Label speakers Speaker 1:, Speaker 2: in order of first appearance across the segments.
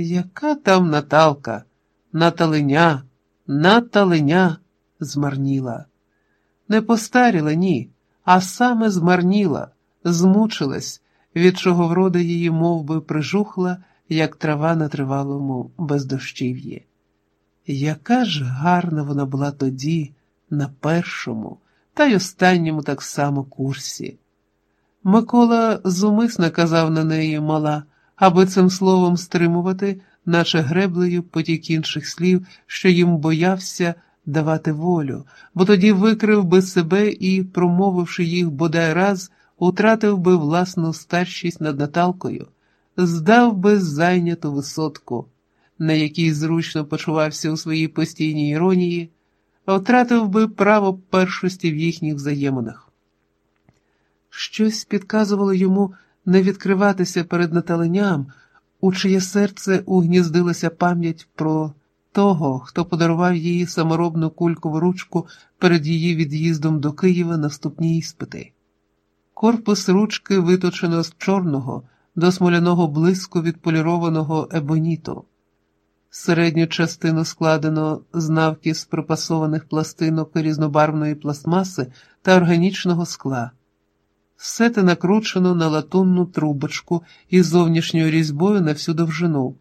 Speaker 1: Яка там Наталка, Наталиня, Наталиня змарніла. Не постаріла, ні, а саме змарніла, змучилась, від чого врода її мов би, прижухла, як трава на тривалому бездощів'ї. Яка ж гарна вона була тоді, на першому, та й останньому так само курсі. Микола зумисно казав на неї мала, аби цим словом стримувати, наче греблею потік інших слів, що їм боявся давати волю, бо тоді викрив би себе і, промовивши їх бодай раз, утратив би власну старшість над Наталкою, здав би зайняту висотку, на якій зручно почувався у своїй постійній іронії, втратив би право першості в їхніх взаєминах. Щось підказувало йому не відкриватися перед наталенням, у чиє серце угніздилася пам'ять про того, хто подарував їй саморобну кулькову ручку перед її від'їздом до Києва на вступні іспити. Корпус ручки виточено з чорного до смоляного блиску відполірованого ебоніту. Середню частину складено з навкіз припасованих пластинок різнобарвної пластмаси та органічного скла. Все те накручено на латунну трубочку із зовнішньою різьбою на всю довжину,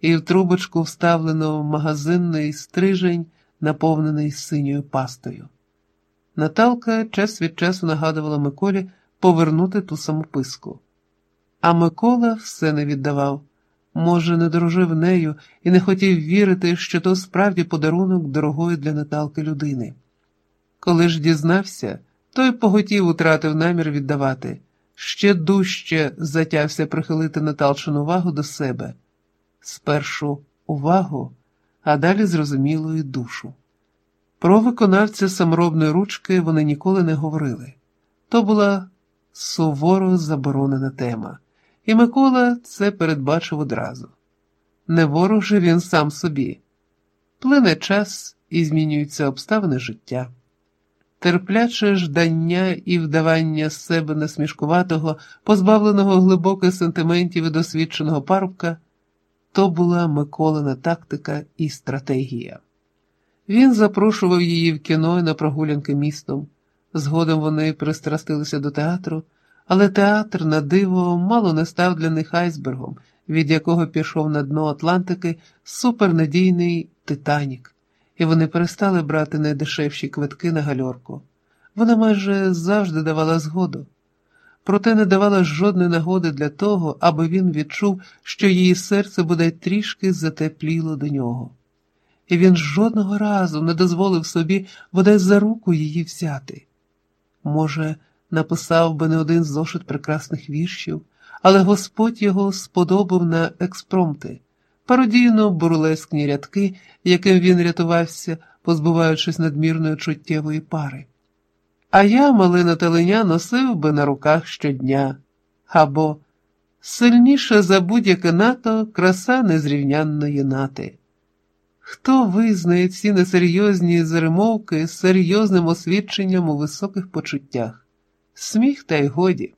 Speaker 1: і в трубочку вставлено магазинний стрижень, наповнений синьою пастою. Наталка час від часу нагадувала Миколі повернути ту самописку. А Микола все не віддавав, може, не дружив нею і не хотів вірити, що то справді подарунок дорогої для Наталки людини. Коли ж дізнався, той поготів утратив намір віддавати, ще дужче затявся прихилити Наталчину увагу до себе. Спершу увагу, а далі зрозуміло і душу. Про виконавця саморобної ручки вони ніколи не говорили. То була суворо заборонена тема, і Микола це передбачив одразу. Не ворог же він сам собі. Плине час і змінюються обставини життя. Терпляче ждання і вдавання з себе насмішкуватого, позбавленого глибоких сентиментів і досвідченого парубка, то була Миколина тактика і стратегія. Він запрошував її в кіно і на прогулянки містом. Згодом вони пристрастилися до театру, але театр на диво мало не став для них айсбергом, від якого пішов на дно Атлантики супернадійний Титанік, і вони перестали брати найдешевші квитки на гальорку. Вона майже завжди давала згоду, проте не давала жодної нагоди для того, аби він відчув, що її серце буде трішки затепліло до нього. І він жодного разу не дозволив собі бодай за руку її взяти. Може, написав би не один зошит прекрасних віршів, але Господь його сподобав на експромти, пародійно бурлескні рядки, яким він рятувався, позбуваючись надмірної чуттєвої пари. А я, малина теленя, носив би на руках щодня, або сильніше за будь-яке нато краса незрівнянної нати. Хто визнає ці несерйозні заримовки з серйозним освідченням у високих почуттях? Сміх та й годі.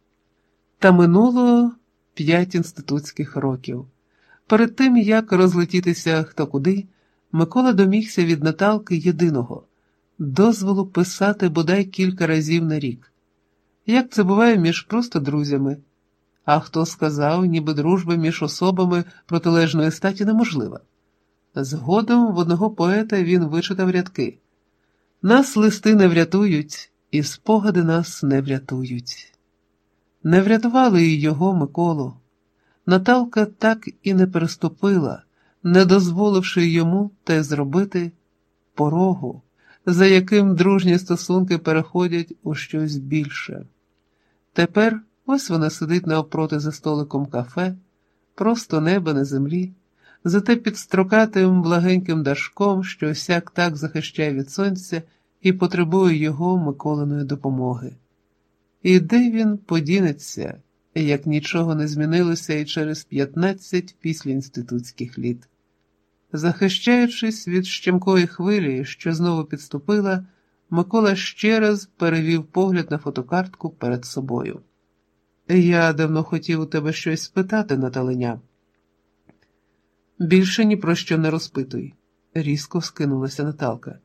Speaker 1: Та минуло п'ять інститутських років. Перед тим, як розлетітися хто куди, Микола домігся від Наталки єдиного дозволу писати бодай кілька разів на рік. Як це буває між просто друзями? А хто сказав, ніби дружба між особами протилежної статі неможлива? Згодом в одного поета він вичитав рядки Нас листи не врятують, і спогади нас не врятують. Не врятували і його Миколу. Наталка так і не переступила, не дозволивши йому те зробити порогу, за яким дружні стосунки переходять у щось більше. Тепер ось вона сидить навпроти за столиком кафе, просто неба на землі зате під строкатим благеньким дашком, що сяк так захищає від сонця і потребує його Миколиної допомоги. І де він подінеться, як нічого не змінилося і через 15 після інститутських літ. Захищаючись від щемкої хвилі, що знову підступила, Микола ще раз перевів погляд на фотокартку перед собою. Я давно хотів у тебе щось спитати, Наталеня. Більше ні про що не розпитуй, різко скинулася Наталка.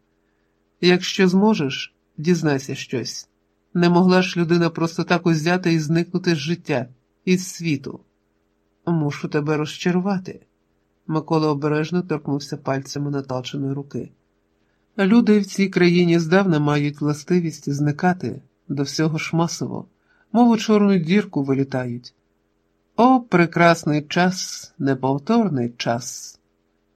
Speaker 1: Якщо зможеш, дізнайся щось. Не могла ж людина просто так узяти і зникнути з життя, із світу. Мушу тебе розчарувати. Микола обережно торкнувся пальцями Наталчиної руки. Люди в цій країні здавна мають властивість зникати до всього ж масово, мов у чорну дірку вилітають. О, прекрасний час, неповторний час!